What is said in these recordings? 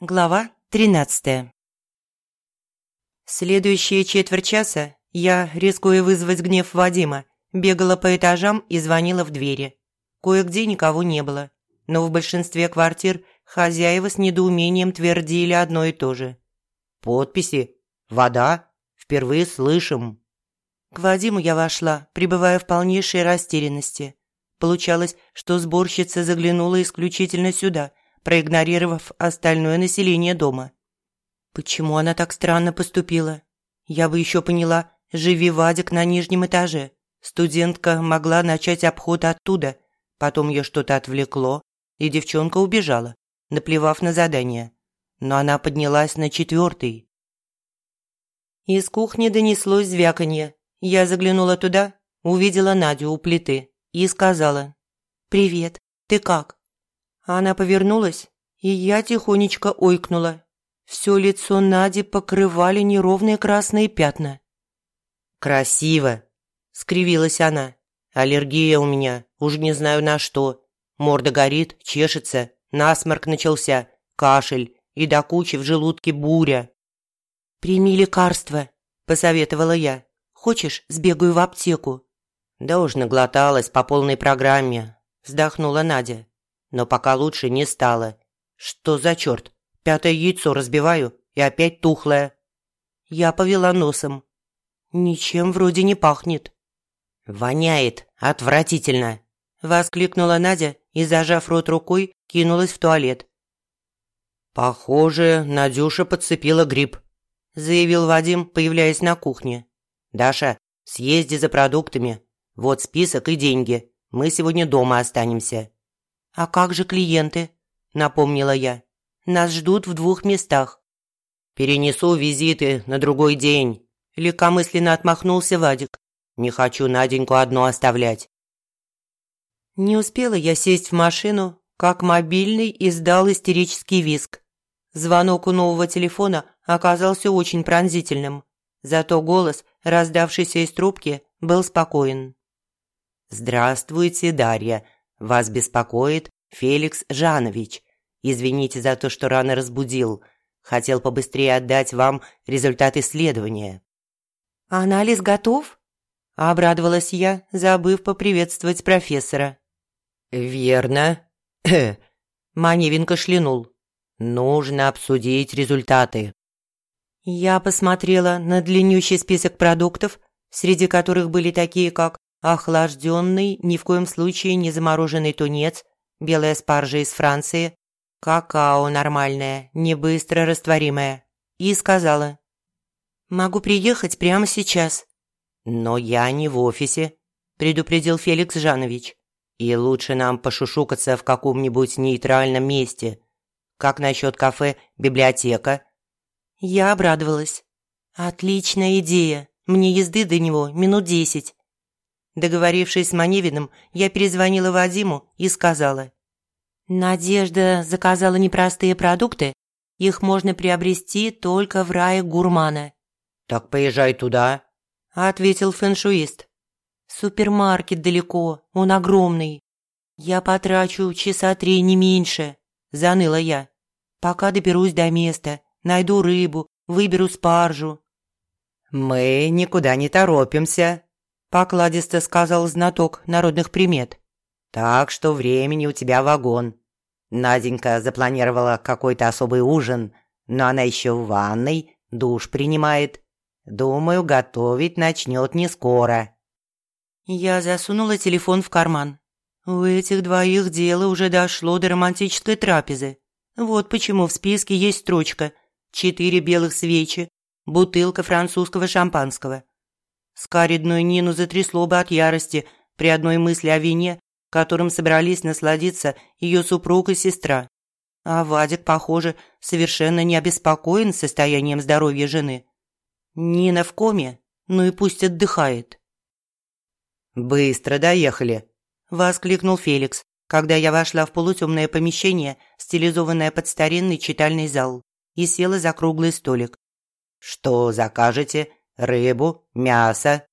Глава 13 Следующие четверть часа я, рискуя вызвать гнев Вадима, бегала по этажам и звонила в двери. Кое-где никого не было, но в большинстве квартир хозяева с недоумением твердили одно и то же. «Подписи? Вода? Впервые слышим». К Вадиму я вошла, пребывая в полнейшей растерянности. Получалось, что сборщица заглянула исключительно сюда – проигнорировав остальное население дома. Почему она так странно поступила? Я бы еще поняла, живи Вадик на нижнем этаже. Студентка могла начать обход оттуда, потом ее что-то отвлекло, и девчонка убежала, наплевав на задание. Но она поднялась на четвертый. Из кухни донеслось звяканье. Я заглянула туда, увидела Надю у плиты и сказала «Привет, ты как?» Она повернулась, и я тихонечко ойкнула. Все лицо Нади покрывали неровные красные пятна. «Красиво!» – скривилась она. «Аллергия у меня, уж не знаю на что. Морда горит, чешется, насморк начался, кашель и до кучи в желудке буря». «Прими лекарство», – посоветовала я. «Хочешь, сбегаю в аптеку?» «Да уж наглоталась по полной программе», – вздохнула Надя но пока лучше не стало. Что за черт? Пятое яйцо разбиваю и опять тухлое. Я повела носом. Ничем вроде не пахнет. «Воняет отвратительно!» – воскликнула Надя и, зажав рот рукой, кинулась в туалет. «Похоже, Надюша подцепила гриб», – заявил Вадим, появляясь на кухне. «Даша, съезди за продуктами. Вот список и деньги. Мы сегодня дома останемся». «А как же клиенты?» – напомнила я. «Нас ждут в двух местах». «Перенесу визиты на другой день», – легкомысленно отмахнулся Вадик. «Не хочу Наденьку одну оставлять». Не успела я сесть в машину, как мобильный издал истерический визг. Звонок у нового телефона оказался очень пронзительным, зато голос, раздавшийся из трубки, был спокоен. «Здравствуйте, Дарья. Вас беспокоит Феликс Жанович. Извините за то, что рано разбудил. Хотел побыстрее отдать вам результат исследования». «Анализ готов?» – обрадовалась я, забыв поприветствовать профессора. «Верно». Маневин кашлянул. «Нужно обсудить результаты». Я посмотрела на длиннющий список продуктов, среди которых были такие, как охлажденный, ни в коем случае не замороженный тунец, белая спаржа из Франции, какао нормальное, не быстро растворимое, и сказала «Могу приехать прямо сейчас». «Но я не в офисе», – предупредил Феликс Жанович. «И лучше нам пошушукаться в каком-нибудь нейтральном месте. Как насчет кафе «Библиотека»?» Я обрадовалась. «Отличная идея. Мне езды до него минут десять. Договорившись с Маневиным, я перезвонила Вадиму и сказала. «Надежда заказала непростые продукты. Их можно приобрести только в рае гурмана». «Так поезжай туда», – ответил фэншуист. «Супермаркет далеко, он огромный. Я потрачу часа три не меньше», – заныла я. «Пока доберусь до места, найду рыбу, выберу спаржу». «Мы никуда не торопимся», – покладисто сказал знаток народных примет. «Так что времени у тебя вагон. Наденька запланировала какой-то особый ужин, но она еще в ванной, душ принимает. Думаю, готовить начнет не скоро». Я засунула телефон в карман. У этих двоих дело уже дошло до романтической трапезы. Вот почему в списке есть строчка «Четыре белых свечи, бутылка французского шампанского». Скаридную Нину затрясло бы от ярости при одной мысли о вине, которым собрались насладиться ее супруг и сестра. А Вадик, похоже, совершенно не обеспокоен состоянием здоровья жены. Нина в коме, ну и пусть отдыхает. «Быстро доехали», – воскликнул Феликс, когда я вошла в полутемное помещение, стилизованное под старинный читальный зал, и села за круглый столик. «Что закажете? Рыбу, мясо».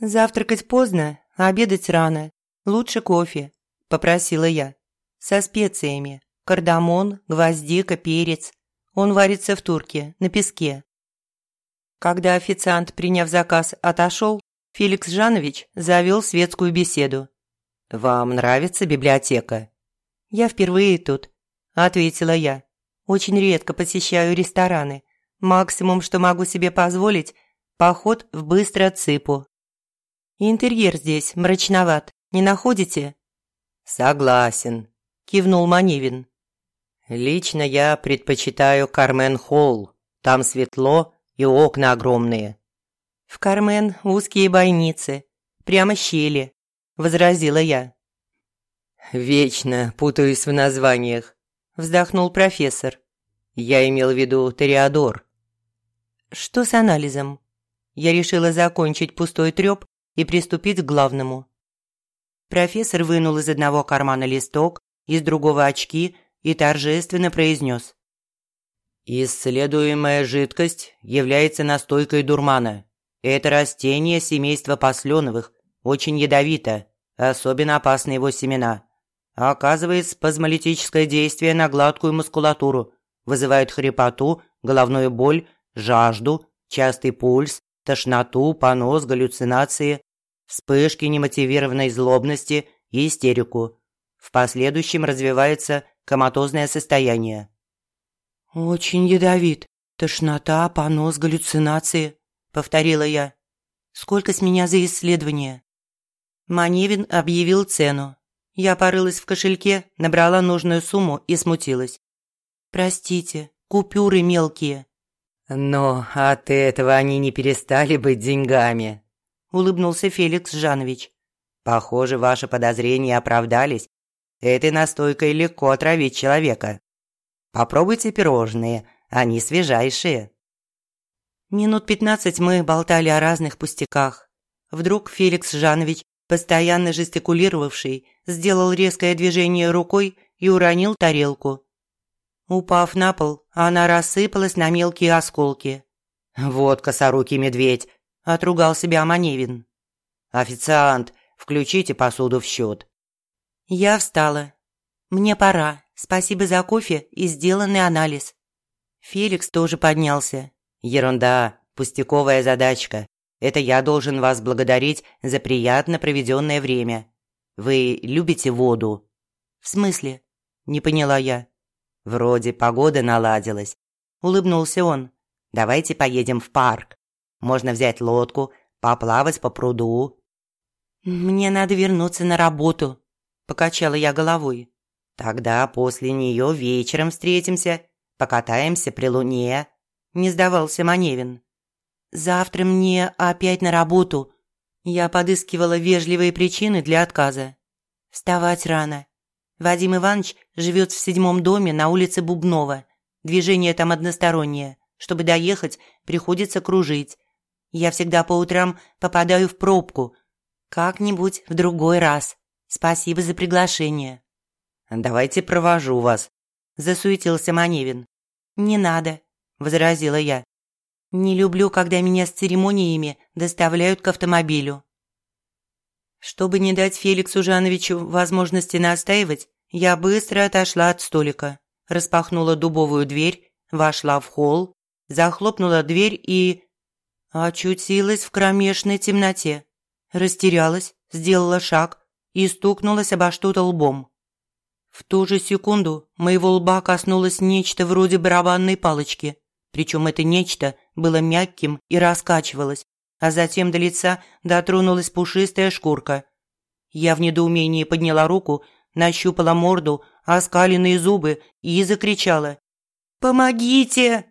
«Завтракать поздно, а обедать рано. Лучше кофе», – попросила я. «Со специями. Кардамон, гвоздика, перец, Он варится в турке, на песке. Когда официант, приняв заказ, отошел, Феликс Жанович завел светскую беседу. «Вам нравится библиотека?» «Я впервые тут», – ответила я. «Очень редко посещаю рестораны. Максимум, что могу себе позволить – поход в быстро цыпу». «Интерьер здесь мрачноват, не находите?» «Согласен», – кивнул Маневин. «Лично я предпочитаю Кармен Холл. Там светло и окна огромные». «В Кармен узкие бойницы, прямо щели», – возразила я. «Вечно путаюсь в названиях», – вздохнул профессор. «Я имел в виду Тореадор». «Что с анализом?» Я решила закончить пустой трёп и приступить к главному. Профессор вынул из одного кармана листок, из другого очки и торжественно произнес. «Исследуемая жидкость является настойкой дурмана. Это растение семейства посленовых, очень ядовито, особенно опасны его семена. Оказывает спазмолитическое действие на гладкую мускулатуру, вызывает хрипоту, головную боль, жажду, частый пульс, тошноту, понос, галлюцинации, вспышки немотивированной злобности и истерику. В последующем развивается коматозное состояние. «Очень ядовит. Тошнота, понос, галлюцинации», – повторила я. «Сколько с меня за исследование?» Маневин объявил цену. Я порылась в кошельке, набрала нужную сумму и смутилась. «Простите, купюры мелкие». «Но от этого они не перестали быть деньгами», – улыбнулся Феликс Жанович. «Похоже, ваши подозрения оправдались. Этой настойкой легко отравить человека. Попробуйте пирожные, они свежайшие». Минут пятнадцать мы болтали о разных пустяках. Вдруг Феликс Жанович, постоянно жестикулировавший, сделал резкое движение рукой и уронил тарелку. Упав на пол, она рассыпалась на мелкие осколки. «Вот косорукий медведь!» – отругал себя Маневин. «Официант, включите посуду в счет». Я встала. «Мне пора. Спасибо за кофе и сделанный анализ». Феликс тоже поднялся. «Ерунда, пустяковая задачка. Это я должен вас благодарить за приятно проведенное время. Вы любите воду?» «В смысле?» – не поняла я. «Вроде погода наладилась», – улыбнулся он. «Давайте поедем в парк. Можно взять лодку, поплавать по пруду». «Мне надо вернуться на работу», – покачала я головой. «Тогда после нее вечером встретимся, покатаемся при луне», не сдавался Маневин. «Завтра мне опять на работу». Я подыскивала вежливые причины для отказа. Вставать рано. Вадим Иванович живет в седьмом доме на улице Бубнова. Движение там одностороннее. Чтобы доехать, приходится кружить. Я всегда по утрам попадаю в пробку. Как-нибудь в другой раз. Спасибо за приглашение. «Давайте провожу вас», – засуетился Маневин. «Не надо возразила я. «Не люблю, когда меня с церемониями доставляют к автомобилю». Чтобы не дать Феликсу Жановичу возможности настаивать, я быстро отошла от столика, распахнула дубовую дверь, вошла в холл, захлопнула дверь и... очутилась в кромешной темноте. Растерялась, сделала шаг и стукнулась обо что-то лбом. В ту же секунду моего лба коснулось нечто вроде барабанной палочки. Причем это нечто было мягким и раскачивалось, а затем до лица дотронулась пушистая шкурка. Я в недоумении подняла руку, нащупала морду, оскаленные зубы и закричала. «Помогите!»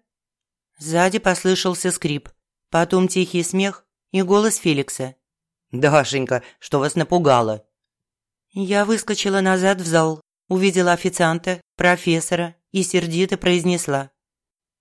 Сзади послышался скрип, потом тихий смех и голос Феликса. «Дашенька, что вас напугало?» Я выскочила назад в зал, увидела официанта, профессора и сердито произнесла.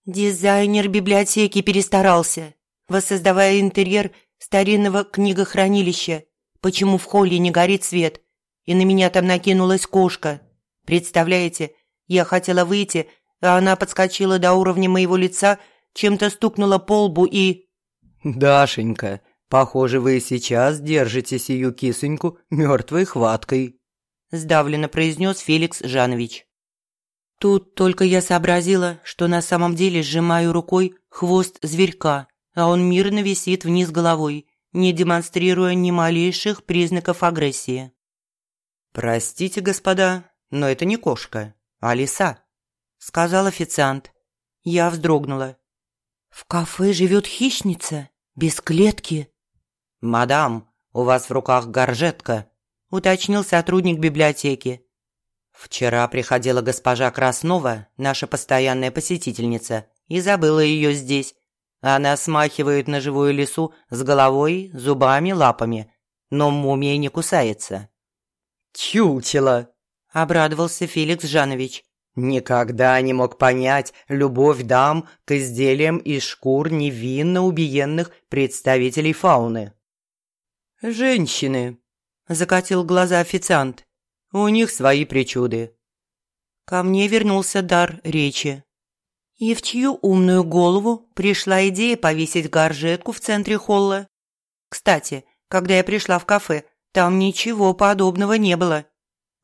Дизайнер библиотеки перестарался, воссоздавая интерьер старинного книгохранилища. Почему в холле не горит свет? И на меня там накинулась кошка. Представляете, я хотела выйти, а она подскочила до уровня моего лица, чем-то стукнула по лбу и... «Дашенька, похоже, вы сейчас держите сию кисоньку мертвой хваткой», сдавленно произнес Феликс Жанович. Тут только я сообразила, что на самом деле сжимаю рукой хвост зверька, а он мирно висит вниз головой, не демонстрируя ни малейших признаков агрессии. «Простите, господа, но это не кошка, а лиса», – сказал официант. Я вздрогнула. «В кафе живет хищница? Без клетки?» «Мадам, у вас в руках горжетка», – уточнил сотрудник библиотеки. «Вчера приходила госпожа Краснова, наша постоянная посетительница, и забыла ее здесь. Она смахивает на живую лису с головой, зубами, лапами, но мумия не кусается». «Чучело!» – обрадовался Феликс Жанович. Никогда не мог понять любовь дам к изделиям из шкур невинно убиенных представителей фауны. «Женщины», – закатил глаза официант. «У них свои причуды». Ко мне вернулся дар речи. И в чью умную голову пришла идея повесить горжетку в центре холла? Кстати, когда я пришла в кафе, там ничего подобного не было.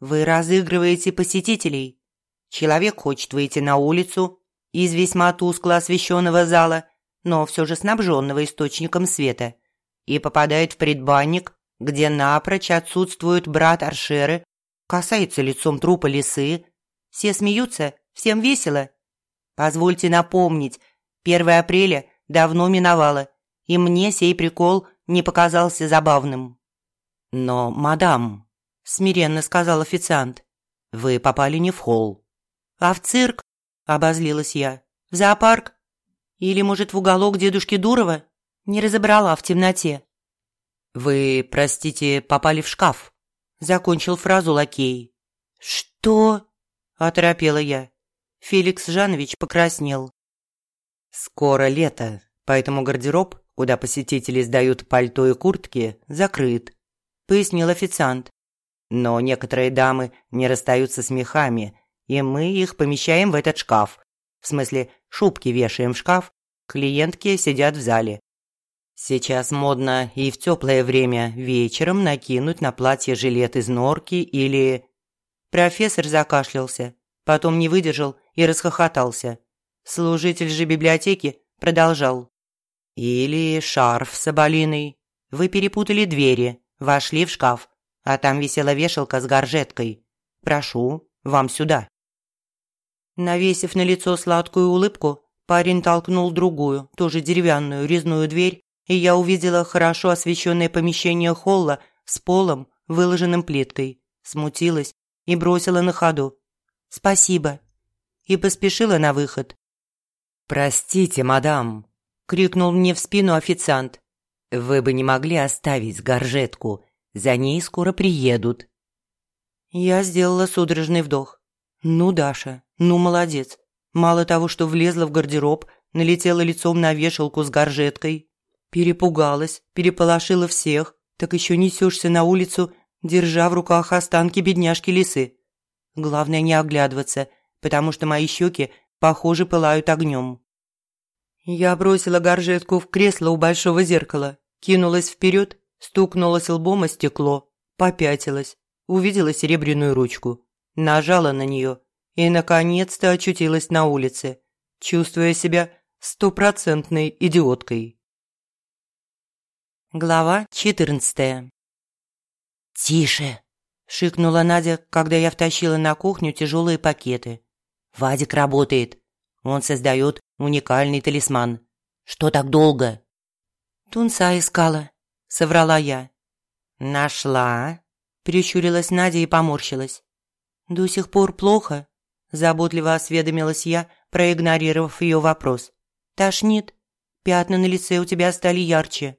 Вы разыгрываете посетителей. Человек хочет выйти на улицу из весьма тускло освещенного зала, но все же снабженного источником света, и попадает в предбанник, где напрочь отсутствует брат Аршеры, касается лицом трупа лисы. Все смеются, всем весело. Позвольте напомнить, 1 апреля давно миновало, и мне сей прикол не показался забавным. «Но, мадам», – смиренно сказал официант, – «вы попали не в холл». «А в цирк?» – обозлилась я. «В зоопарк? Или, может, в уголок дедушки Дурова?» Не разобрала в темноте. «Вы, простите, попали в шкаф», – закончил фразу лакей. «Что?» – оторопела я. Феликс Жанович покраснел. «Скоро лето, поэтому гардероб, куда посетители сдают пальто и куртки, закрыт», – пояснил официант. «Но некоторые дамы не расстаются с мехами, и мы их помещаем в этот шкаф. В смысле, шубки вешаем в шкаф, клиентки сидят в зале. Сейчас модно и в теплое время вечером накинуть на платье жилет из норки или...» Профессор закашлялся, потом не выдержал и расхохотался. Служитель же библиотеки продолжал. «Или шарф соболиный. Вы перепутали двери, вошли в шкаф, а там висела вешалка с горжеткой. Прошу, вам сюда». Навесив на лицо сладкую улыбку, парень толкнул другую, тоже деревянную, резную дверь, и я увидела хорошо освещенное помещение холла с полом, выложенным плиткой, смутилась и бросила на ходу. «Спасибо» и поспешила на выход. «Простите, мадам», – крикнул мне в спину официант. «Вы бы не могли оставить горжетку, за ней скоро приедут». Я сделала судорожный вдох. «Ну, Даша, ну, молодец. Мало того, что влезла в гардероб, налетела лицом на вешалку с горжеткой, перепугалась, переполошила всех, так еще несешься на улицу, держа в руках останки бедняжки лисы. Главное не оглядываться – потому что мои щеки, похоже, пылают огнем. Я бросила горжетку в кресло у большого зеркала, кинулась вперед, стукнулась лбом о стекло, попятилась, увидела серебряную ручку, нажала на нее и, наконец-то, очутилась на улице, чувствуя себя стопроцентной идиоткой. Глава четырнадцатая. «Тише!» – шикнула Надя, когда я втащила на кухню тяжелые пакеты. Вадик работает. Он создает уникальный талисман. Что так долго?» «Тунца искала», – соврала я. «Нашла?» – прищурилась Надя и поморщилась. «До сих пор плохо?» – заботливо осведомилась я, проигнорировав ее вопрос. «Тошнит? Пятна на лице у тебя стали ярче.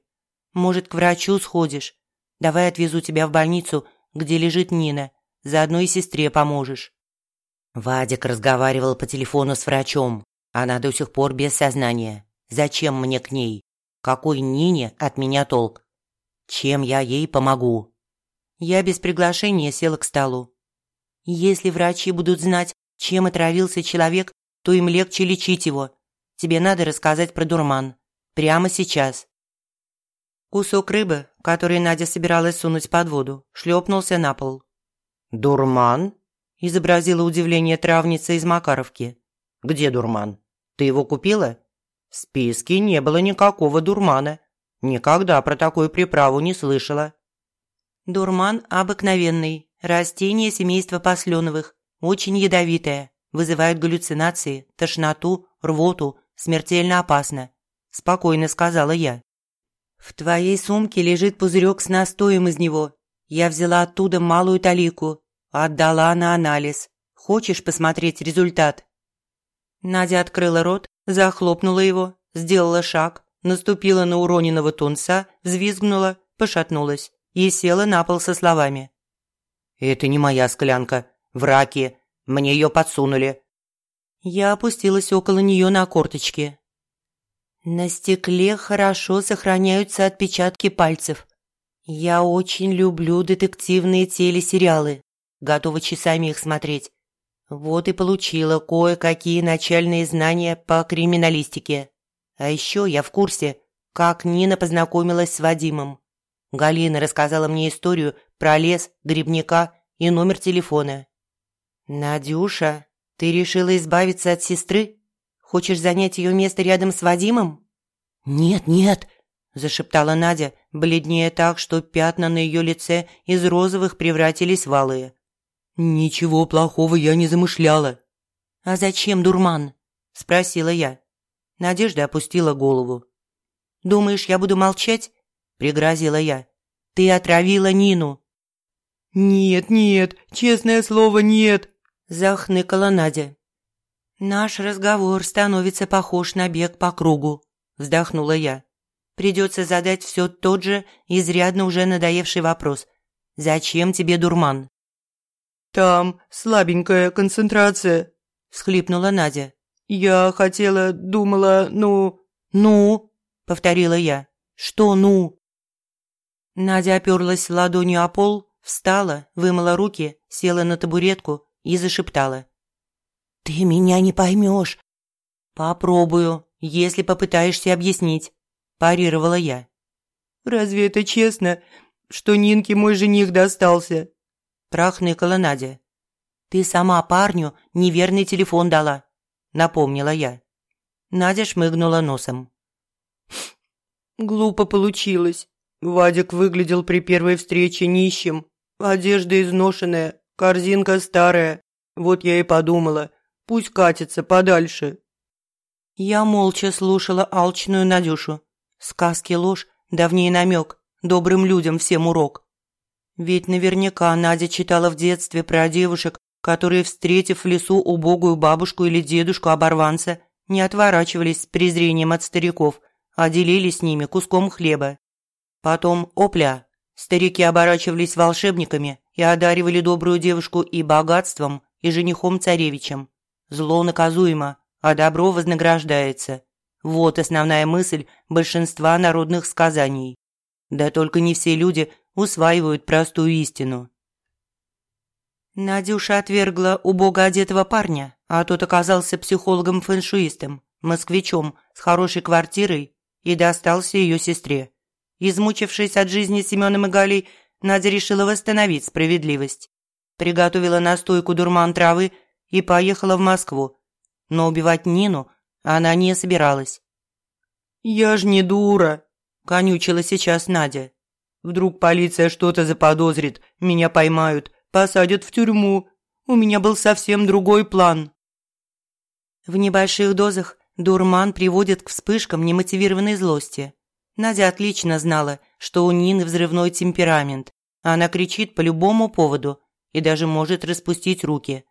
Может, к врачу сходишь? Давай отвезу тебя в больницу, где лежит Нина. Заодно и сестре поможешь». Вадик разговаривал по телефону с врачом. Она до сих пор без сознания. Зачем мне к ней? Какой Нине от меня толк? Чем я ей помогу? Я без приглашения села к столу. Если врачи будут знать, чем отравился человек, то им легче лечить его. Тебе надо рассказать про дурман. Прямо сейчас. Кусок рыбы, который Надя собиралась сунуть под воду, шлепнулся на пол. «Дурман?» – изобразила удивление травница из Макаровки. «Где дурман? Ты его купила?» В списке не было никакого дурмана. Никогда про такую приправу не слышала. Дурман обыкновенный, растение семейства посленовых, очень ядовитое, вызывает галлюцинации, тошноту, рвоту, смертельно опасно», – спокойно сказала я. «В твоей сумке лежит пузырек с настоем из него. Я взяла оттуда малую талику, отдала на анализ. Хочешь посмотреть результат?» Надя открыла рот, захлопнула его, сделала шаг, наступила на уроненного тунца, взвизгнула, пошатнулась и села на пол со словами. «Это не моя склянка. Враки. Мне ее подсунули». Я опустилась около нее на корточки. На стекле хорошо сохраняются отпечатки пальцев. Я очень люблю детективные телесериалы. Готова часами их смотреть. Вот и получила кое-какие начальные знания по криминалистике. А еще я в курсе, как Нина познакомилась с Вадимом. Галина рассказала мне историю про лес, грибника и номер телефона. «Надюша, ты решила избавиться от сестры? Хочешь занять ее место рядом с Вадимом?» «Нет, нет», – зашептала Надя, бледнее так, что пятна на ее лице из розовых превратились в алые. «Ничего плохого я не замышляла». «А зачем дурман?» – спросила я. Надежда опустила голову. «Думаешь, я буду молчать?» – пригрозила я. «Ты отравила Нину». «Нет, нет, честное слово, нет!» – захныкала Надя. «Наш разговор становится похож на бег по кругу», – вздохнула я. «Придется задать все тот же, изрядно уже надоевший вопрос. Зачем тебе дурман?» «Там слабенькая концентрация», – всхлипнула Надя. «Я хотела, думала, ну...» «Ну?» – повторила я. «Что «ну»?» Надя оперлась ладонью о пол, встала, вымыла руки, села на табуретку и зашептала. «Ты меня не поймешь». «Попробую, если попытаешься объяснить», – парировала я. «Разве это честно, что Нинке мой жених достался?» – прохныкала Надя. «Ты сама парню неверный телефон дала», – напомнила я. Надя шмыгнула носом. «Глупо получилось. Вадик выглядел при первой встрече нищим. Одежда изношенная, корзинка старая. Вот я и подумала, пусть катится подальше». Я молча слушала алчную Надюшу. Сказки ложь, давний намек, добрым людям всем урок. Ведь наверняка Надя читала в детстве про девушек, которые, встретив в лесу убогую бабушку или дедушку-оборванца, не отворачивались с презрением от стариков, а делились с ними куском хлеба. Потом, опля, старики оборачивались волшебниками и одаривали добрую девушку и богатством, и женихом-царевичем. Зло наказуемо, а добро вознаграждается. Вот основная мысль большинства народных сказаний. Да только не все люди усваивают простую истину. Надюша отвергла убого одетого парня, а тот оказался психологом-фэншуистом, москвичом с хорошей квартирой и достался ее сестре. Измучившись от жизни Семеном и Галей, Надя решила восстановить справедливость. Приготовила настойку дурман травы и поехала в Москву. Но убивать Нину она не собиралась. «Я ж не дура», – конючила сейчас Надя. Вдруг полиция что-то заподозрит, меня поймают, посадят в тюрьму. У меня был совсем другой план». В небольших дозах дурман приводит к вспышкам немотивированной злости. Надя отлично знала, что у Нины взрывной темперамент. Она кричит по любому поводу и даже может распустить руки.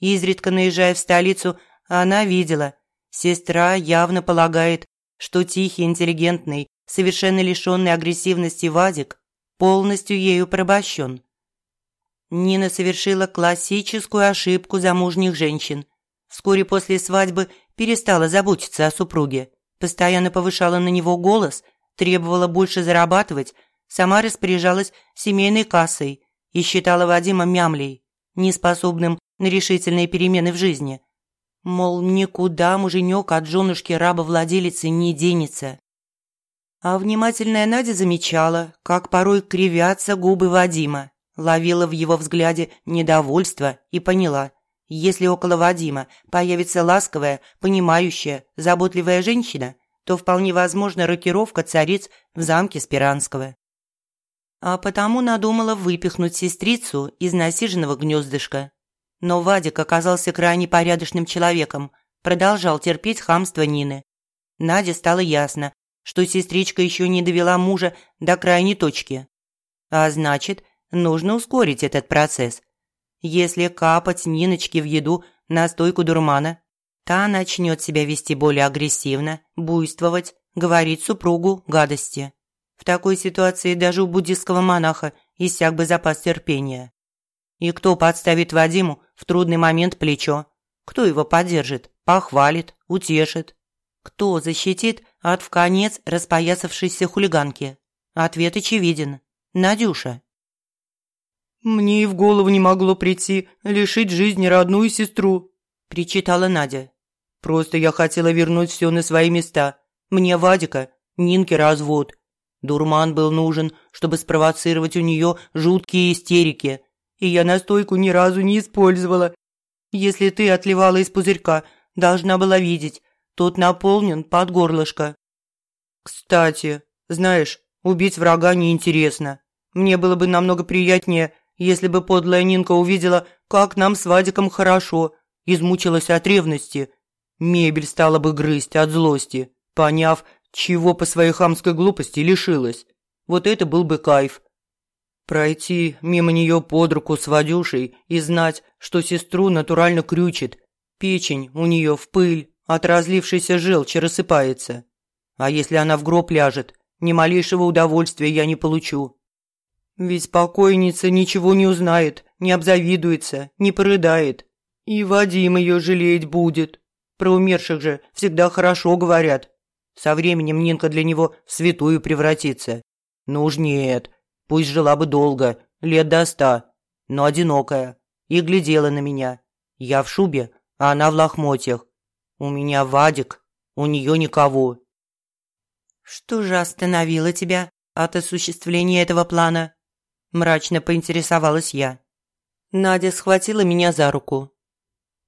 Изредка наезжая в столицу, она видела, сестра явно полагает, что тихий, интеллигентный, совершенно лишенный агрессивности Вадик полностью ею порабощен. Нина совершила классическую ошибку замужних женщин. Вскоре после свадьбы перестала заботиться о супруге, постоянно повышала на него голос, требовала больше зарабатывать, сама распоряжалась семейной кассой и считала Вадима мямлей, неспособным на решительные перемены в жизни. Мол, никуда муженек от женушки раба-владелицы не денется. А внимательная Надя замечала, как порой кривятся губы Вадима, Ловила в его взгляде недовольство и поняла, если около Вадима появится ласковая, понимающая, заботливая женщина, то вполне возможна рокировка цариц в замке Спиранского. А потому надумала выпихнуть сестрицу из насиженного гнездышка. Но Вадик оказался крайне порядочным человеком, продолжал терпеть хамство Нины. Наде стало ясно, что сестричка еще не довела мужа до крайней точки. А значит, нужно ускорить этот процесс. Если капать Ниночке в еду настойку дурмана, та начнет себя вести более агрессивно, буйствовать, говорить супругу гадости. В такой ситуации даже у буддистского монаха иссяк бы запас терпения. И кто подставит Вадиму в трудный момент плечо? Кто его поддержит, похвалит, утешит? Кто защитит от вконец распоясавшейся хулиганки? Ответ очевиден. Надюша. «Мне и в голову не могло прийти лишить жизни родную сестру», – причитала Надя. «Просто я хотела вернуть все на свои места. Мне Вадика, Нинке развод. Дурман был нужен, чтобы спровоцировать у нее жуткие истерики. И я настойку ни разу не использовала. Если ты отливала из пузырька, должна была видеть, тот наполнен под горлышко. Кстати, знаешь, убить врага неинтересно. Мне было бы намного приятнее, если бы подлая Нинка увидела, как нам с Вадиком хорошо, измучилась от ревности. Мебель стала бы грызть от злости, поняв, чего по своей хамской глупости лишилась. Вот это был бы кайф. Пройти мимо нее под руку с Вадюшей и знать, что сестру натурально крючит. Печень у нее в пыль, от разлившейся желчи рассыпается. А если она в гроб ляжет, ни малейшего удовольствия я не получу. Ведь покойница ничего не узнает, не обзавидуется, не порыдает. И Вадим ее жалеть будет. Про умерших же всегда хорошо говорят. Со временем Нинка для него в святую превратится. Ну уж нет, пусть жила бы долго, лет до ста, но одинокая. И глядела на меня. Я в шубе, а она в лохмотьях. У меня Вадик, у нее никого. Что же остановило тебя от осуществления этого плана? Мрачно поинтересовалась я. Надя схватила меня за руку.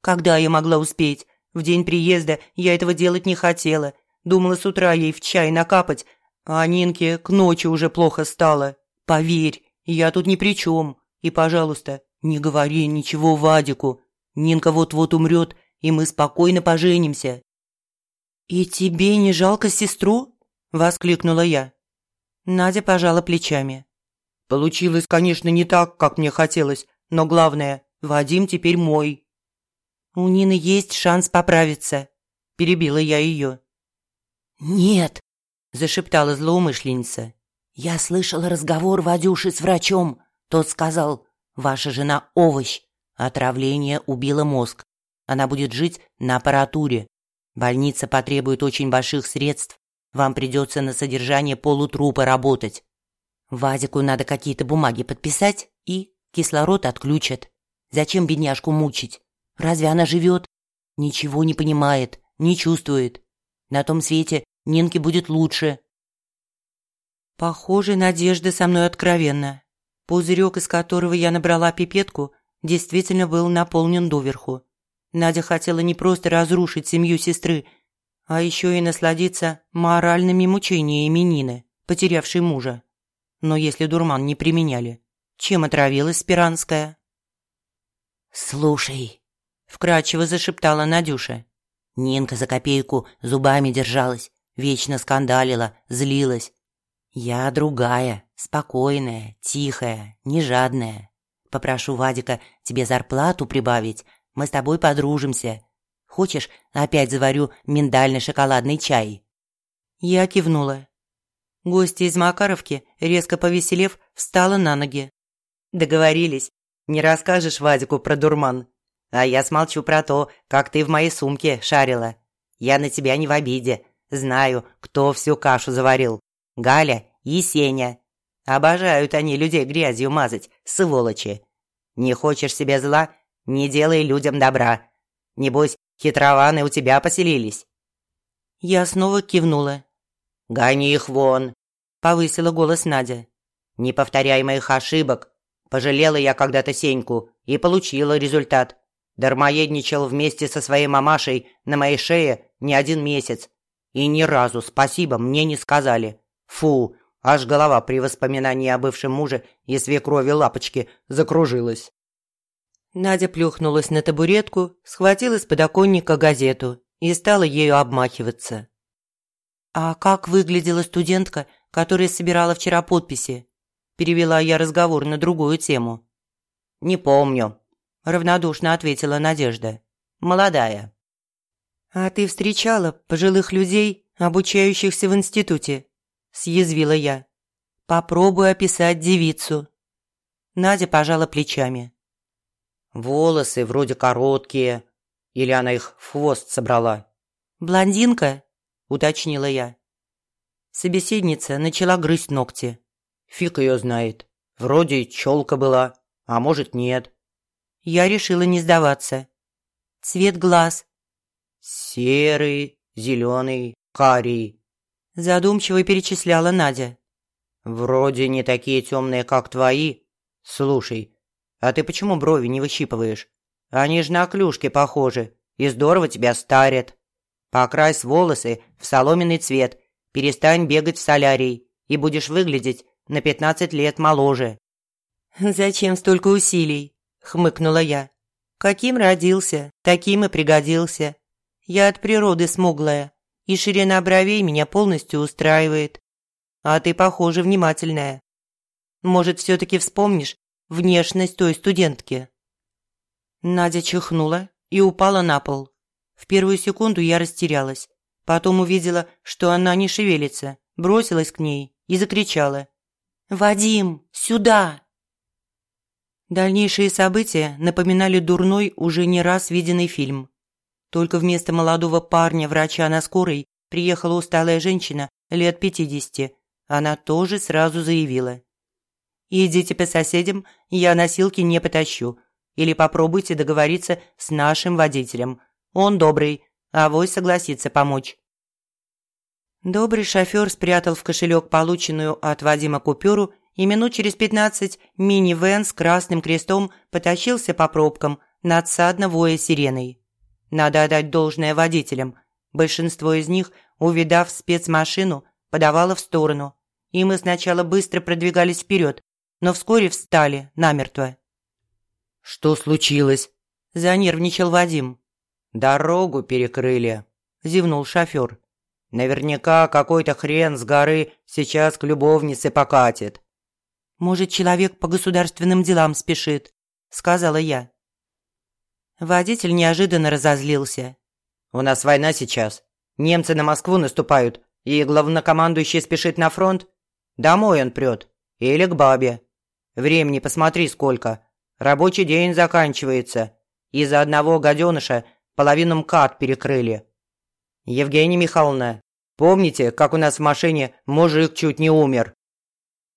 Когда я могла успеть? В день приезда я этого делать не хотела. Думала с утра ей в чай накапать, а Нинке к ночи уже плохо стало. Поверь, я тут ни при чем. И, пожалуйста, не говори ничего Вадику. Нинка вот-вот умрет, и мы спокойно поженимся». «И тебе не жалко сестру?» – воскликнула я. Надя пожала плечами. «Получилось, конечно, не так, как мне хотелось, но главное, Вадим теперь мой». «У Нины есть шанс поправиться», – перебила я ее. «Нет», – зашептала злоумышленница. «Я слышала разговор Вадюши с врачом. Тот сказал, ваша жена – овощ. Отравление убило мозг. Она будет жить на аппаратуре. Больница потребует очень больших средств. Вам придется на содержание полутрупа работать. Вадику надо какие-то бумаги подписать и кислород отключат. Зачем бедняжку мучить? Разве она живет? Ничего не понимает, не чувствует. На том свете Нинке будет лучше. Похоже, надежда со мной откровенна. Пузырек, из которого я набрала пипетку, действительно был наполнен доверху. Надя хотела не просто разрушить семью сестры, а еще и насладиться моральными мучениями Нины, потерявшей мужа. Но если дурман не применяли, чем отравилась Спиранская? «Слушай», – вкрадчиво зашептала Надюша. Нинка за копейку зубами держалась, вечно скандалила, злилась. Я другая, спокойная, тихая, не жадная. Попрошу Вадика тебе зарплату прибавить, мы с тобой подружимся. Хочешь, опять заварю миндальный шоколадный чай?» Я кивнула. Гостья из Макаровки, резко повеселев, встала на ноги. «Договорились. Не расскажешь Вадику про дурман. А я смолчу про то, как ты в моей сумке шарила. Я на тебя не в обиде. Знаю, кто всю кашу заварил. Галя и Сеня. Обожают они людей грязью мазать, сволочи. Не хочешь себе зла, не делай людям добра. Небось, хитрованы у тебя поселились». Я снова кивнула. «Гони их вон!» – повысила голос Надя. «Не повторяй моих ошибок. Пожалела я когда-то Сеньку и получила результат. Дармоедничал вместе со своей мамашей на моей шее не один месяц. И ни разу спасибо мне не сказали. Фу, аж голова при воспоминании о бывшем муже и свекрови лапочки закружилась. Надя плюхнулась на табуретку, схватила с подоконника газету и стала ею обмахиваться. «А как выглядела студентка, которая собирала вчера подписи?» Перевела я разговор на другую тему. «Не помню», – равнодушно ответила Надежда. «Молодая». «А ты встречала пожилых людей, обучающихся в институте?» – съязвила я. «Попробуй описать девицу». Надя пожала плечами. «Волосы вроде короткие. Или она их в хвост собрала?» «Блондинка?» – уточнила я. Собеседница начала грызть ногти. Фиг ее знает. Вроде челка была, а может нет. Я решила не сдаваться. Цвет глаз. Серый, зеленый, карий. Задумчиво перечисляла Надя. Вроде не такие темные, как твои. Слушай, а ты почему брови не выщипываешь? Они же на клюшки похожи и здорово тебя старят. Покрась волосы в соломенный цвет, перестань бегать в солярий и будешь выглядеть на пятнадцать лет моложе». «Зачем столько усилий?» – хмыкнула я. «Каким родился, таким и пригодился. Я от природы смуглая, и ширина бровей меня полностью устраивает. А ты, похоже, внимательная. Может, все-таки вспомнишь внешность той студентки?» Надя чихнула и упала на пол. В первую секунду я растерялась. Потом увидела, что она не шевелится, бросилась к ней и закричала. «Вадим, сюда!» Дальнейшие события напоминали дурной, уже не раз виденный фильм. Только вместо молодого парня-врача на скорой приехала усталая женщина лет пятидесяти. Она тоже сразу заявила. «Идите по соседям, я носилки не потащу. Или попробуйте договориться с нашим водителем. Он добрый, а вой согласится помочь». Добрый шофер спрятал в кошелек полученную от Вадима купюру и минут через пятнадцать мини-вэн с красным крестом потащился по пробкам, надсадно воя сиреной. Надо отдать должное водителям. Большинство из них, увидав спецмашину, подавало в сторону. И мы сначала быстро продвигались вперед, но вскоре встали намертво. «Что случилось?» – занервничал Вадим. «Дорогу перекрыли», – зевнул шофер. Наверняка какой-то хрен с горы сейчас к любовнице покатит. Может, человек по государственным делам спешит, сказала я. Водитель неожиданно разозлился. У нас война сейчас. Немцы на Москву наступают, и главнокомандующий спешит на фронт. Домой он прет. Или к бабе. Времени посмотри сколько. Рабочий день заканчивается. Из-за одного гаденыша половину МКАД перекрыли. «Евгения Михайловна, помните, как у нас в машине мужик чуть не умер?»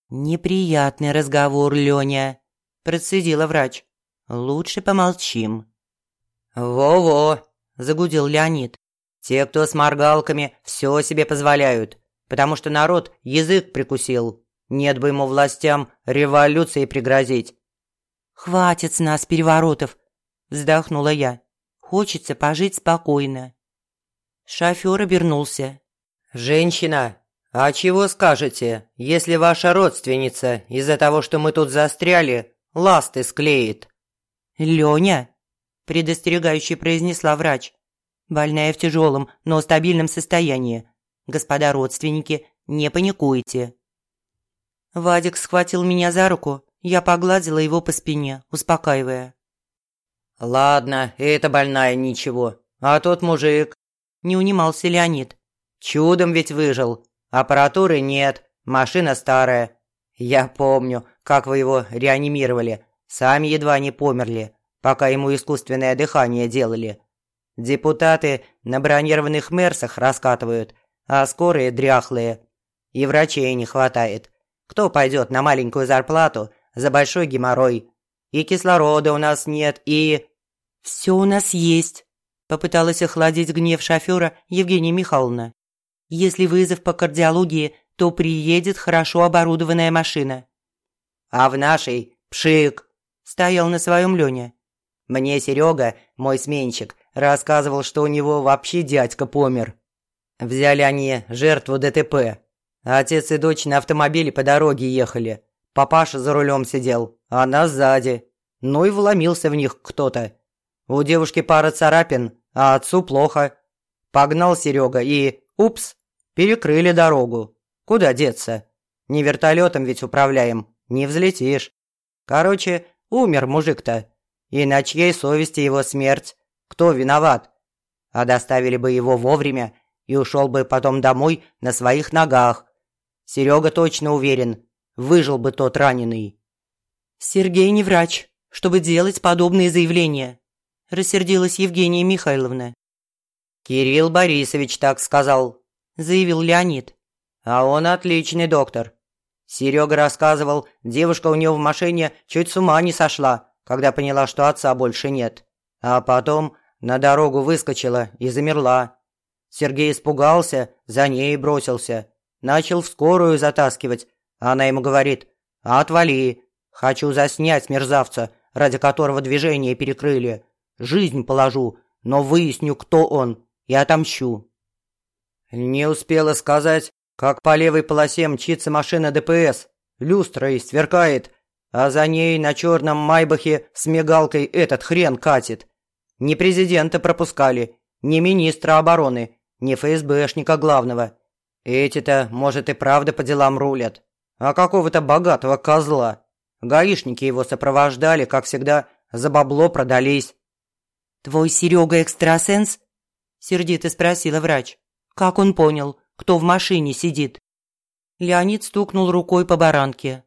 «Неприятный разговор, Лёня», – процедила врач. «Лучше помолчим». «Во-во», – загудел Леонид. «Те, кто с моргалками, все себе позволяют, потому что народ язык прикусил. Нет бы ему властям революцией пригрозить». «Хватит с нас переворотов», – вздохнула я. «Хочется пожить спокойно». Шофер обернулся. «Женщина, а чего скажете, если ваша родственница из-за того, что мы тут застряли, ласты склеит?» «Лёня», – предостерегающе произнесла врач. «Больная в тяжелом, но стабильном состоянии. Господа родственники, не паникуйте». Вадик схватил меня за руку, я погладила его по спине, успокаивая. «Ладно, это больная ничего, а тот мужик, не унимался Леонид. «Чудом ведь выжил. Аппаратуры нет, машина старая. Я помню, как вы его реанимировали. Сами едва не померли, пока ему искусственное дыхание делали. Депутаты на бронированных мерсах раскатывают, а скорые дряхлые. И врачей не хватает. Кто пойдет на маленькую зарплату за большой геморрой? И кислорода у нас нет, и...» «Все у нас есть», Попыталась охладить гнев шофера Евгения Михайловна. «Если вызов по кардиологии, то приедет хорошо оборудованная машина». «А в нашей Пшик!» – стоял на своем Леня. «Мне Серега, мой сменщик, рассказывал, что у него вообще дядька помер. Взяли они жертву ДТП. Отец и дочь на автомобиле по дороге ехали. Папаша за рулем сидел, она сзади. Ну и вломился в них кто-то. У девушки пара царапин, а отцу плохо. Погнал Серега и, упс, перекрыли дорогу. Куда деться? Не вертолетом ведь управляем, не взлетишь. Короче, умер мужик-то. И на чьей совести его смерть? Кто виноват? А доставили бы его вовремя и ушел бы потом домой на своих ногах. Серега точно уверен, выжил бы тот раненый. «Сергей не врач, чтобы делать подобные заявления», – рассердилась Евгения Михайловна. «Кирилл Борисович так сказал», – заявил Леонид. «А он отличный доктор. Серега рассказывал, девушка у него в машине чуть с ума не сошла, когда поняла, что отца больше нет. А потом на дорогу выскочила и замерла. Сергей испугался, за ней бросился. Начал в скорую затаскивать. Она ему говорит «Отвали, хочу заснять мерзавца, ради которого движение перекрыли. Жизнь положу, но выясню, кто он, и отомщу». Не успела сказать, как по левой полосе мчится машина ДПС. Люстра и сверкает, а за ней на черном майбахе с мигалкой этот хрен катит. Не президента пропускали, не министра обороны, не ФСБшника главного. Эти-то, может, и правда по делам рулят. А какого-то богатого козла. Гаишники его сопровождали, как всегда, за бабло продались. «Твой Серега экстрасенс?» – сердито спросила врач. «Как он понял, кто в машине сидит?» Леонид стукнул рукой по баранке.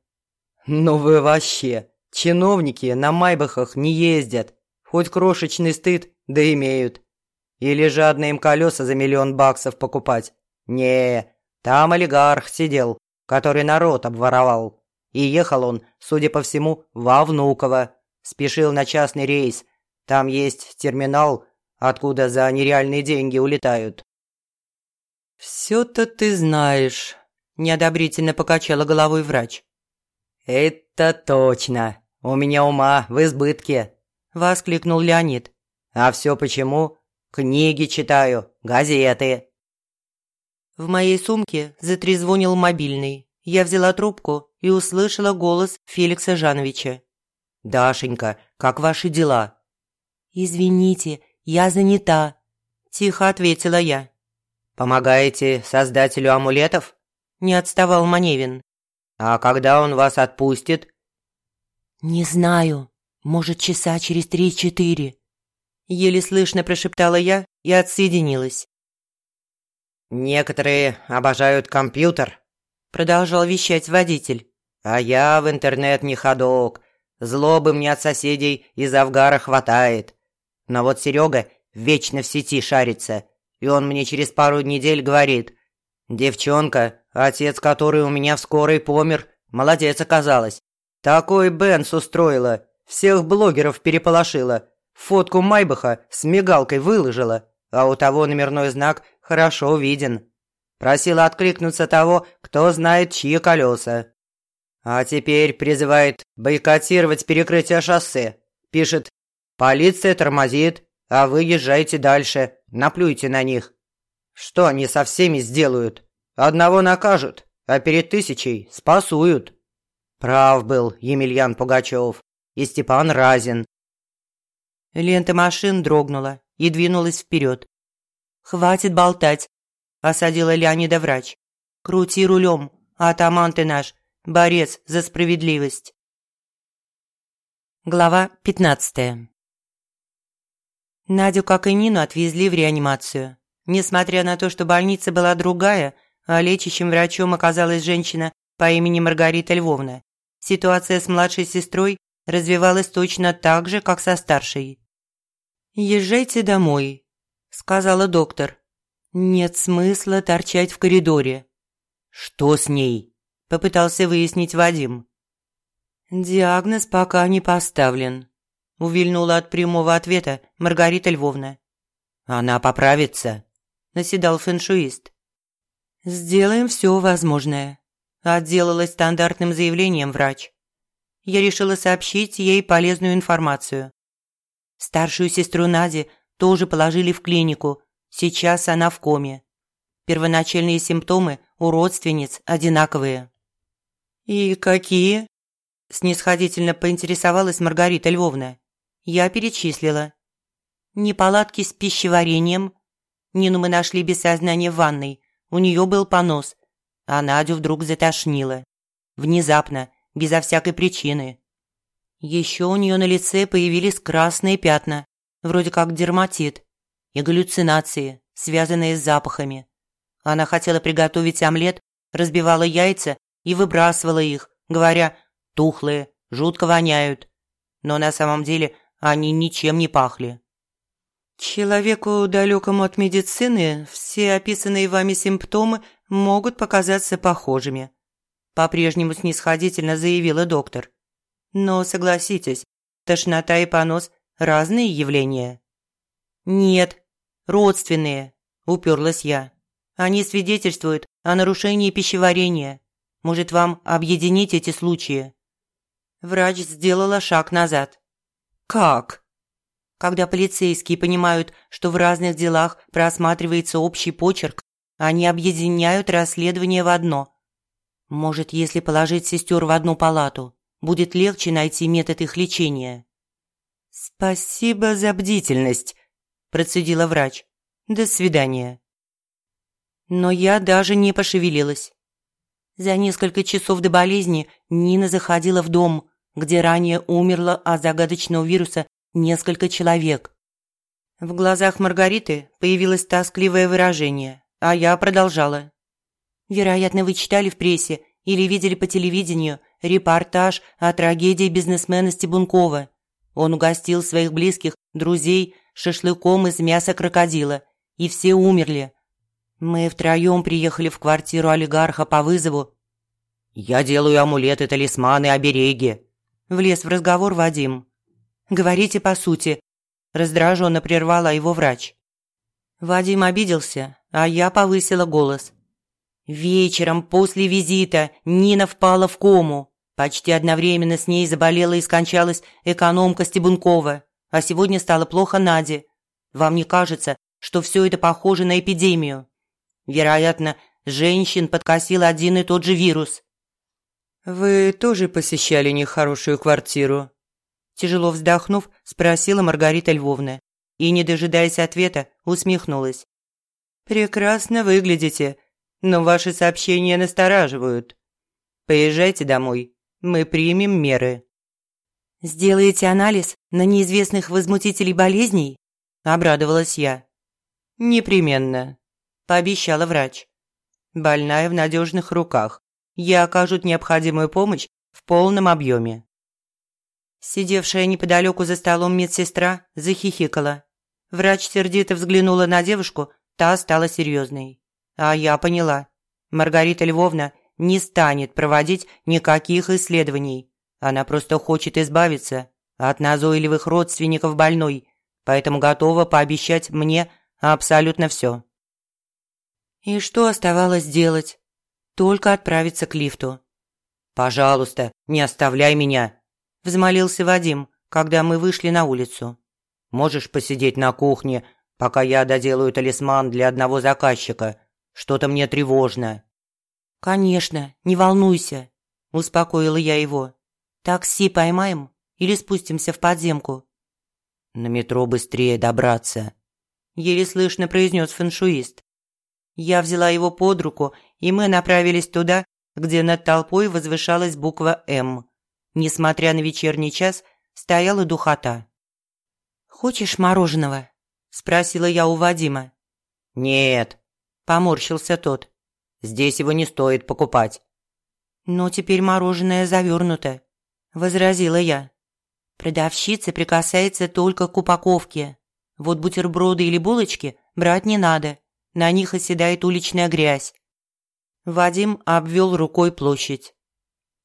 «Ну вы вообще! Чиновники на майбахах не ездят. Хоть крошечный стыд, да имеют. Или жадно им колеса за миллион баксов покупать. Не, там олигарх сидел, который народ обворовал. И ехал он, судя по всему, во Внуково. Спешил на частный рейс. Там есть терминал, откуда за нереальные деньги улетают. «Все-то ты знаешь», – неодобрительно покачала головой врач. «Это точно. У меня ума в избытке», – воскликнул Леонид. «А все почему? Книги читаю, газеты». В моей сумке затрезвонил мобильный. Я взяла трубку и услышала голос Феликса Жановича. «Дашенька, как ваши дела?» «Извините, я занята», – тихо ответила я. «Помогаете создателю амулетов?» – не отставал Маневин. «А когда он вас отпустит?» «Не знаю. Может, часа через три-четыре». Еле слышно прошептала я и отсоединилась. «Некоторые обожают компьютер», – продолжал вещать водитель. «А я в интернет не ходок. Злобы мне от соседей из Авгара хватает. Но вот Серега вечно в сети шарится, и он мне через пару недель говорит, «Девчонка, отец который у меня в скорой помер, молодец оказалась. Такой Бенс устроила, всех блогеров переполошила, фотку Майбаха с мигалкой выложила, а у того номерной знак хорошо виден. Просила откликнуться того, кто знает, чьи колеса. А теперь призывает бойкотировать перекрытие шоссе. Пишет «Полиция тормозит, а вы езжайте дальше, наплюйте на них». Что они со всеми сделают? Одного накажут, а перед тысячей спасуют. Прав был Емельян Пугачев и Степан Разин. Лента машин дрогнула и двинулась вперед. «Хватит болтать», – осадила Леонида врач. «Крути рулем, атаман ты наш, борец за справедливость». Глава пятнадцатая. Надю, как и Нину, отвезли в реанимацию. Несмотря на то, что больница была другая, а лечащим врачом оказалась женщина по имени Маргарита Львовна, ситуация с младшей сестрой развивалась точно так же, как со старшей. «Езжайте домой», – сказала доктор. «Нет смысла торчать в коридоре». «Что с ней?» – попытался выяснить Вадим. «Диагноз пока не поставлен», – увильнула от прямого ответа Маргарита Львовна. «Она поправится», – наседал фэншуист. «Сделаем все возможное», – отделалась стандартным заявлением врач. я решила сообщить ей полезную информацию. Старшую сестру Нади тоже положили в клинику, сейчас она в коме. Первоначальные симптомы у родственниц одинаковые. «И какие?» – снисходительно поинтересовалась Маргарита Львовна. Я перечислила. Неполадки с пищеварением. Нину мы нашли без сознания в ванной. У нее был понос. А Надю вдруг затошнило. Внезапно, безо всякой причины. Еще у нее на лице появились красные пятна, вроде как дерматит, и галлюцинации, связанные с запахами. Она хотела приготовить омлет, разбивала яйца и выбрасывала их, говоря «тухлые, жутко воняют». Но на самом деле они ничем не пахли. Человеку, далекому от медицины, все описанные вами симптомы могут показаться похожими. По-прежнему снисходительно заявила доктор. Но согласитесь, тошнота и понос – разные явления. Нет, родственные, уперлась я. Они свидетельствуют о нарушении пищеварения. Может, вам объединить эти случаи?» Врач сделала шаг назад. «Как?» Когда полицейские понимают, что в разных делах просматривается общий почерк, они объединяют расследование в одно. Может, если положить сестер в одну палату, будет легче найти метод их лечения. «Спасибо за бдительность», – процедила врач. «До свидания» но я даже не пошевелилась. За несколько часов до болезни Нина заходила в дом, где ранее умерло от загадочного вируса несколько человек. В глазах Маргариты появилось тоскливое выражение, а я продолжала. Вероятно, вы читали в прессе или видели по телевидению репортаж о трагедии бизнесмена Стебункова. Он угостил своих близких, друзей, шашлыком из мяса крокодила, и все умерли. Мы втроем приехали в квартиру олигарха по вызову. «Я делаю амулеты, талисманы, обереги», – влез в разговор Вадим. «Говорите по сути», – раздраженно прервала его врач. Вадим обиделся, а я повысила голос. Вечером после визита Нина впала в кому. Почти одновременно с ней заболела и скончалась экономка Стебункова, а сегодня стало плохо Наде. Вам не кажется, что все это похоже на эпидемию? Вероятно, женщин подкосил один и тот же вирус. «Вы тоже посещали нехорошую квартиру?» Тяжело вздохнув, спросила Маргарита Львовна и, не дожидаясь ответа, усмехнулась. «Прекрасно выглядите, но ваши сообщения настораживают. Поезжайте домой, мы примем меры». «Сделаете анализ на неизвестных возмутителей болезней?» – обрадовалась я. «Непременно», – пообещала врач. «Больная в надежных руках. Ей окажут необходимую помощь в полном объеме». Сидевшая неподалеку за столом медсестра захихикала. Врач сердито взглянула на девушку, та стала серьезной. А я поняла. Маргарита Львовна не станет проводить никаких исследований. Она просто хочет избавиться от назойливых родственников больной, поэтому готова пообещать мне абсолютно все. И что оставалось делать? Только отправиться к лифту. «Пожалуйста, не оставляй меня», – взмолился Вадим, когда мы вышли на улицу. «Можешь посидеть на кухне, пока я доделаю талисман для одного заказчика. Что-то мне тревожно». «Конечно, не волнуйся», – успокоила я его. «Такси поймаем или спустимся в подземку?» «На метро быстрее добраться», – еле слышно произнес фэншуист. Я взяла его под руку, и мы направились туда, где над толпой возвышалась буква «М». Несмотря на вечерний час, стояла духота. «Хочешь мороженого?» – спросила я у Вадима. «Нет», – поморщился тот. «Здесь его не стоит покупать». «Но теперь мороженое завернуто», – возразила я. «Продавщица прикасается только к упаковке. Вот бутерброды или булочки брать не надо на них оседает уличная грязь. Вадим обвел рукой площадь.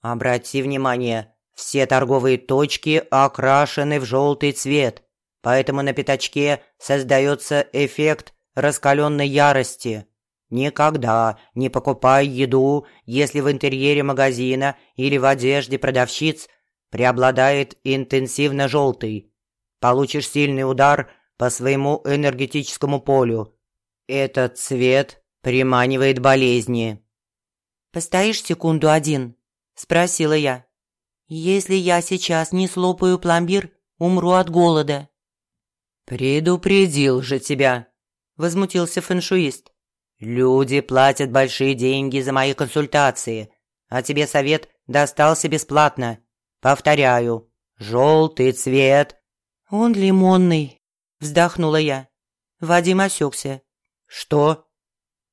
«Обрати внимание, все торговые точки окрашены в желтый цвет, поэтому на пятачке создается эффект раскаленной ярости. Никогда не покупай еду, если в интерьере магазина или в одежде продавщиц преобладает интенсивно-желтый. Получишь сильный удар по своему энергетическому полю. Этот цвет приманивает болезни. «Постоишь секунду один?» – спросила я. «Если я сейчас не слопаю пломбир, умру от голода». «Предупредил же тебя», – возмутился фэншуист. «Люди платят большие деньги за мои консультации, а тебе совет достался бесплатно. Повторяю, желтый цвет». «Он лимонный», – вздохнула я. Вадим осекся. «Что?»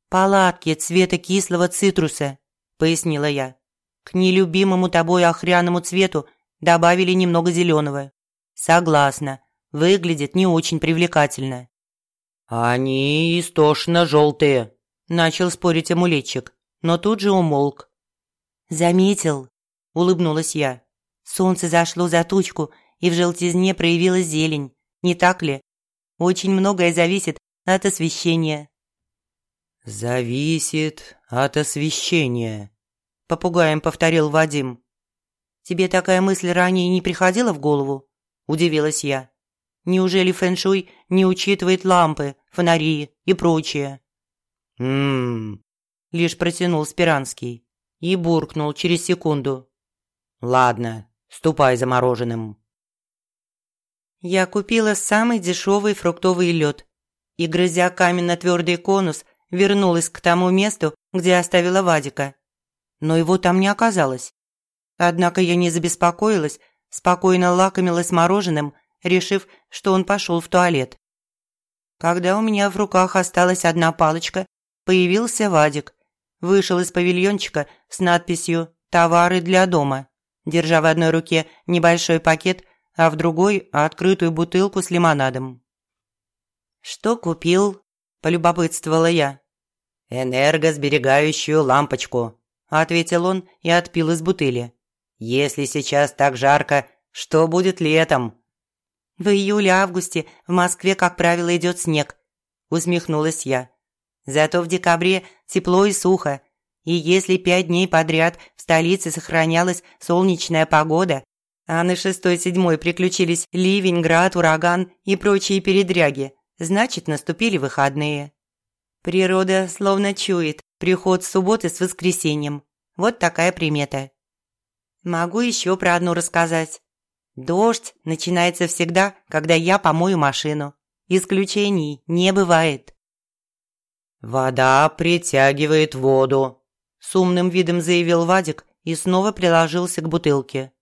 «Палатки цвета кислого цитруса», – пояснила я. «К нелюбимому тобой охряному цвету добавили немного зеленого. Согласна, выглядит не очень привлекательно». «Они истошно желтые», – начал спорить амулетчик, но тут же умолк. «Заметил?» – улыбнулась я. «Солнце зашло за тучку, и в желтизне проявилась зелень, не так ли? Очень многое зависит от освещения». «Зависит от освещения», – попугаем повторил Вадим. «Тебе такая мысль ранее не приходила в голову?» – удивилась я. «Неужели фэншуй не учитывает лампы, фонари и прочее?» «Ммм», – лишь протянул Спиранский и буркнул через секунду. «Ладно, ступай за мороженым». Я купила самый дешевый фруктовый лед и, грызя каменно-твердый конус, вернулась к тому месту, где оставила Вадика. Но его там не оказалось. Однако я не забеспокоилась, спокойно лакомилась мороженым, решив, что он пошел в туалет. Когда у меня в руках осталась одна палочка, появился Вадик. Вышел из павильончика с надписью «Товары для дома», держа в одной руке небольшой пакет, а в другой – открытую бутылку с лимонадом. «Что купил?» – полюбопытствовала я. «Энергосберегающую лампочку», – ответил он и отпил из бутыли. «Если сейчас так жарко, что будет летом?» «В июле-августе в Москве, как правило, идет снег», – усмехнулась я. «Зато в декабре тепло и сухо, и если пять дней подряд в столице сохранялась солнечная погода, а на шестой-седьмой приключились ливень, град, ураган и прочие передряги, значит, наступили выходные. Природа словно чует приход субботы с воскресеньем. Вот такая примета. Могу еще про одну рассказать. Дождь начинается всегда, когда я помою машину. Исключений не бывает. «Вода притягивает воду», – с умным видом заявил Вадик и снова приложился к бутылке.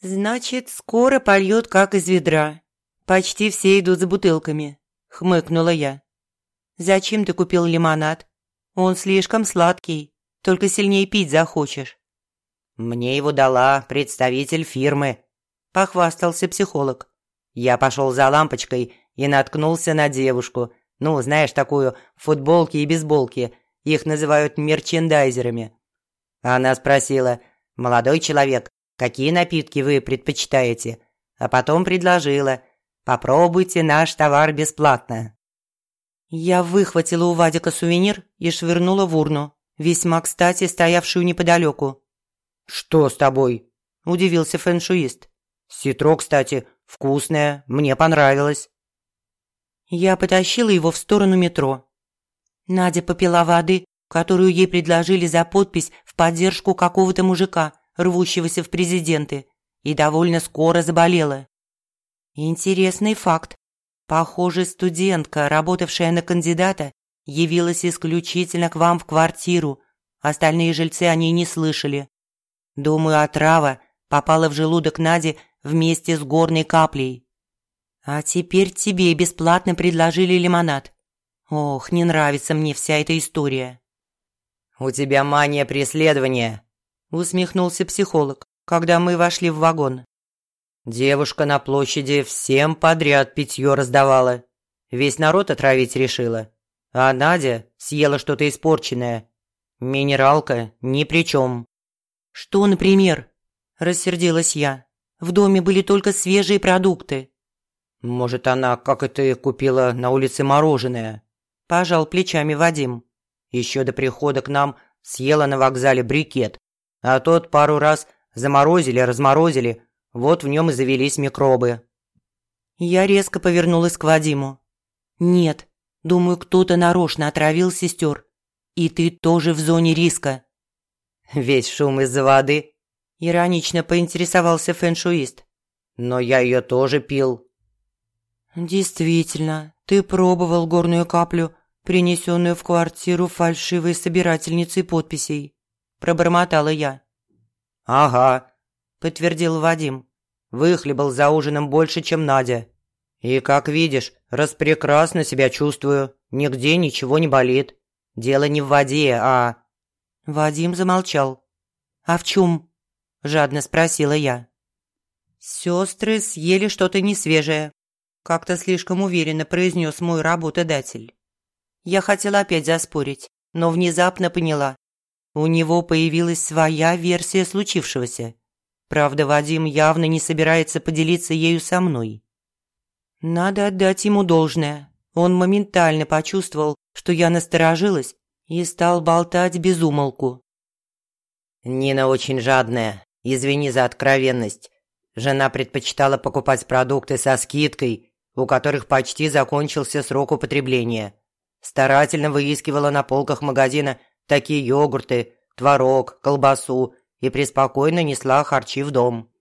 «Значит, скоро польет, как из ведра. Почти все идут за бутылками», – хмыкнула я. «Зачем ты купил лимонад? Он слишком сладкий, только сильнее пить захочешь». «Мне его дала представитель фирмы», – похвастался психолог. Я пошел за лампочкой и наткнулся на девушку. Ну, знаешь, такую, футболки и бейсболки. Их называют мерчендайзерами. Она спросила, «Молодой человек, какие напитки вы предпочитаете?» А потом предложила, «Попробуйте наш товар бесплатно». Я выхватила у Вадика сувенир и швырнула в урну, весьма кстати стоявшую неподалеку. «Что с тобой?» – удивился фэншуист. «Ситро, кстати, вкусное, мне понравилось». Я потащила его в сторону метро. Надя попила воды, которую ей предложили за подпись в поддержку какого-то мужика, рвущегося в президенты, и довольно скоро заболела. Интересный факт. Похоже, студентка, работавшая на кандидата, явилась исключительно к вам в квартиру. Остальные жильцы о ней не слышали. Думаю, отрава попала в желудок Нади вместе с горной каплей. А теперь тебе бесплатно предложили лимонад. Ох, не нравится мне вся эта история. «У тебя мания преследования», – усмехнулся психолог, когда мы вошли в вагон. Девушка на площади всем подряд питье раздавала. Весь народ отравить решила. А Надя съела что-то испорченное. Минералка ни при чем. «Что, например?» – рассердилась я. «В доме были только свежие продукты». «Может, она, как это, купила на улице мороженое?» – пожал плечами Вадим. Еще до прихода к нам съела на вокзале брикет, а тот пару раз заморозили-разморозили, Вот в нем и завелись микробы». Я резко повернулась к Вадиму. «Нет, думаю, кто-то нарочно отравил сестер. И ты тоже в зоне риска». «Весь шум из-за воды», – иронично поинтересовался фэншуист. «Но я ее тоже пил». «Действительно, ты пробовал горную каплю, принесенную в квартиру фальшивой собирательницей подписей», – пробормотала я. «Ага», – подтвердил Вадим. «Выхлебал за ужином больше, чем Надя. И, как видишь, распрекрасно себя чувствую, нигде ничего не болит. Дело не в воде, а...» Вадим замолчал. «А в чем?» – жадно спросила я. «Сестры съели что-то несвежее», – как-то слишком уверенно произнес мой работодатель. Я хотела опять заспорить, но внезапно поняла. У него появилась своя версия случившегося. Правда, Вадим явно не собирается поделиться ею со мной. Надо отдать ему должное. Он моментально почувствовал, что я насторожилась и стал болтать без умолку. «Нина очень жадная. Извини за откровенность. Жена предпочитала покупать продукты со скидкой, у которых почти закончился срок употребления. Старательно выискивала на полках магазина такие йогурты, творог, колбасу и преспокойно несла харчи в дом.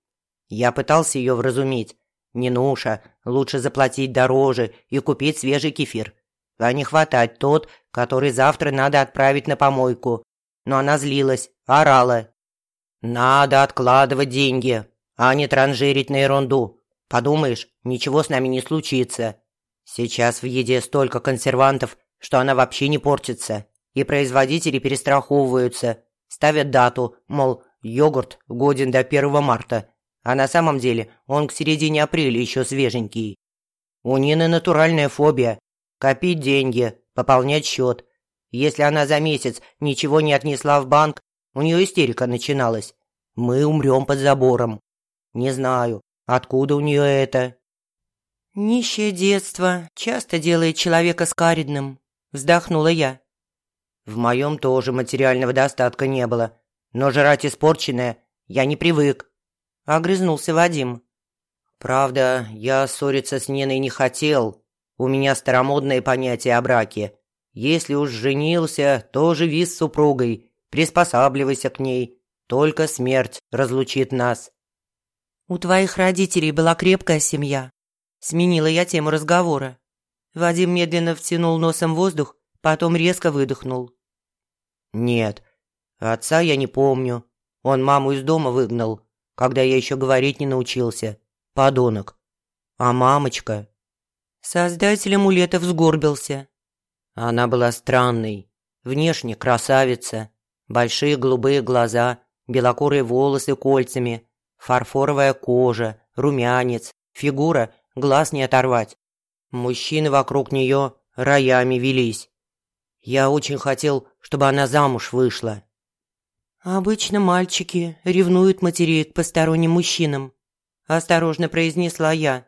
Я пытался ее вразумить. «Нинуша, лучше заплатить дороже и купить свежий кефир а не хватать тот, который завтра надо отправить на помойку. Но она злилась, орала. «Надо откладывать деньги, а не транжирить на ерунду. Подумаешь, ничего с нами не случится. Сейчас в еде столько консервантов, что она вообще не портится. И производители перестраховываются, ставят дату, мол, йогурт годен до 1 марта, а на самом деле он к середине апреля еще свеженький. У Нины натуральная фобия, Копить деньги, пополнять счет. Если она за месяц ничего не отнесла в банк, у нее истерика начиналась. Мы умрем под забором. Не знаю, откуда у нее это. «Нищее детство часто делает человека скаридным», – вздохнула я. «В моем тоже материального достатка не было, но жрать испорченное я не привык», – огрызнулся Вадим. «Правда, я ссориться с Ниной не хотел, у меня старомодное понятие о браке. Если уж женился, то живи с супругой, приспосабливайся к ней. Только смерть разлучит нас». «У твоих родителей была крепкая семья». Сменила я тему разговора. Вадим медленно втянул носом воздух, потом резко выдохнул. «Нет, отца я не помню. Он маму из дома выгнал, когда я еще говорить не научился. Подонок. А мамочка...» Создатель амулетов сгорбился. Она была странной. Внешне красавица. Большие голубые глаза, белокурые волосы кольцами, фарфоровая кожа, румянец, фигура, глаз не оторвать. Мужчины вокруг нее роями велись. Я очень хотел, чтобы она замуж вышла. «Обычно мальчики ревнуют матерей к посторонним мужчинам», – осторожно произнесла я.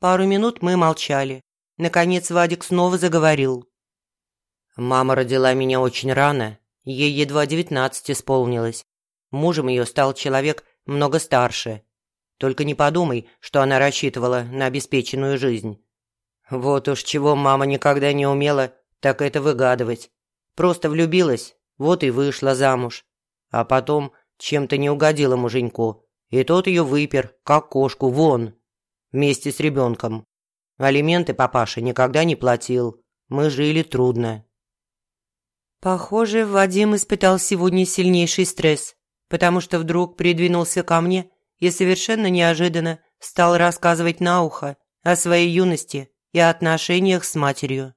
Пару минут мы молчали. Наконец Вадик снова заговорил. «Мама родила меня очень рано. Ей едва девятнадцать исполнилось. Мужем ее стал человек много старше. Только не подумай, что она рассчитывала на обеспеченную жизнь. Вот уж чего мама никогда не умела, так это выгадывать. Просто влюбилась, вот и вышла замуж. А потом чем-то не угодила муженьку, и тот ее выпер, как кошку, вон вместе с ребенком. Алименты папаша никогда не платил. Мы жили трудно. Похоже, Вадим испытал сегодня сильнейший стресс, потому что вдруг придвинулся ко мне и совершенно неожиданно стал рассказывать на ухо о своей юности и отношениях с матерью.